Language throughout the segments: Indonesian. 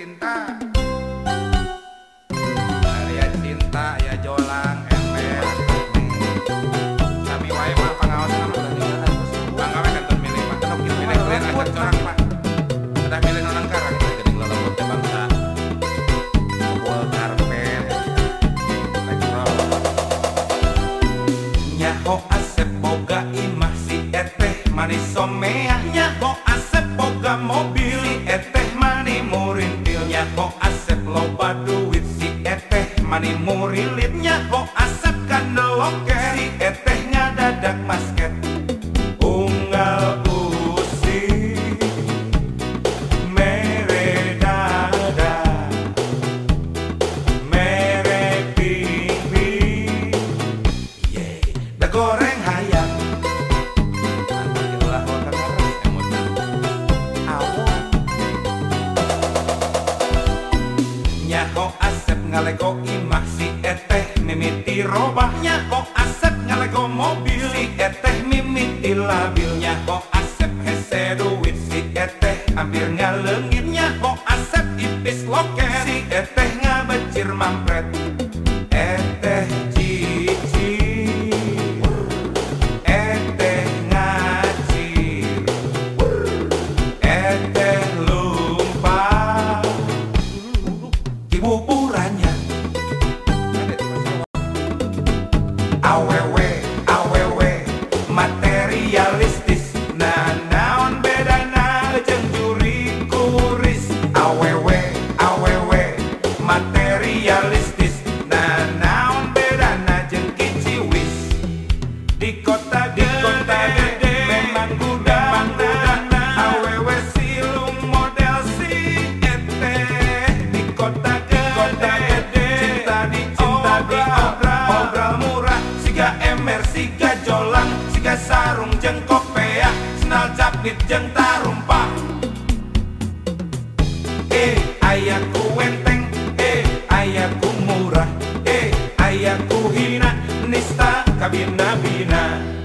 cinta. Aya cinta ya jolang ember Sami wae mah pangaos nama Bangga we kantor milih mah kenok kieu milih clear aja corang pak. Udah milih nonang karang geuning lolobot teh bangsa. Kebul karpet. Elektrol Nyaho asep boga imah si eteh manis somea. Nyaho asep boga mobil. Si eteh mani murintil Nyaho asep loba duit si eteh mani murilit Nyaho asep kandeloke si eteh ngadadak masket. Unggal usi mere dada. Mere pipi. Yeay, da goreng Nyaho asep ngalego imah si eteh mimiti robah. Nyaho asep ngalego mobil si eteh mimiti labil. Nyaho asep hese duit si eteh hampir ngalengit whoop, whoop. Mira. Datang.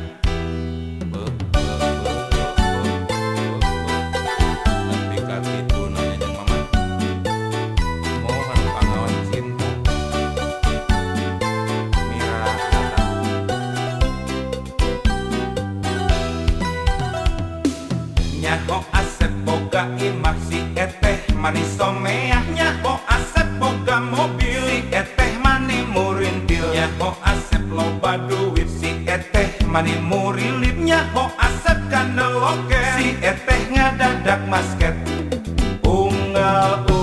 Nyaho asep boga imah si eteh manis somea mani murilit Nyaho asep kandeloke si eteh ngadadak masket. Unggal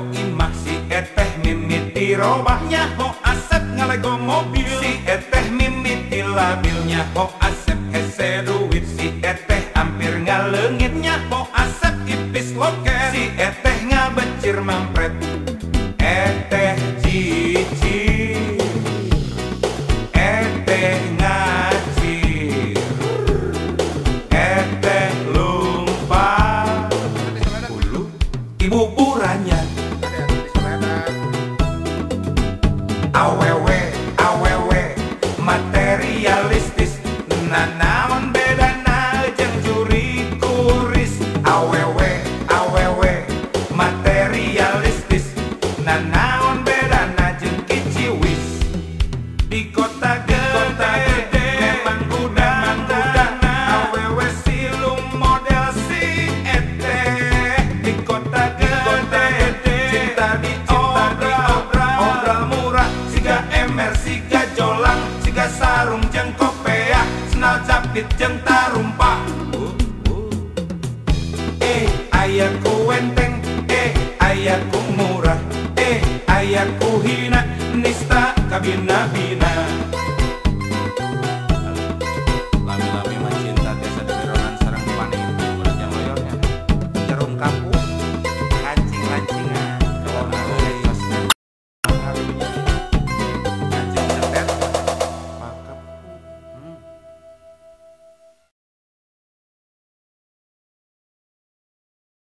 Lego imah si eteh mimit di robahnya ho asep ngalego mobil. Si eteh mimit di labilnya ho asep hese duit. Si eteh hampir ngalengitnya ho asep ipis loket. Si eteh ngabencir mampret emmer siga jolang siga sarung jeng kopea senal capit jeng tarumpa uh, uh. eh ayah ku enteng eh ayah ku murah eh ayah ku hina nista kabina bina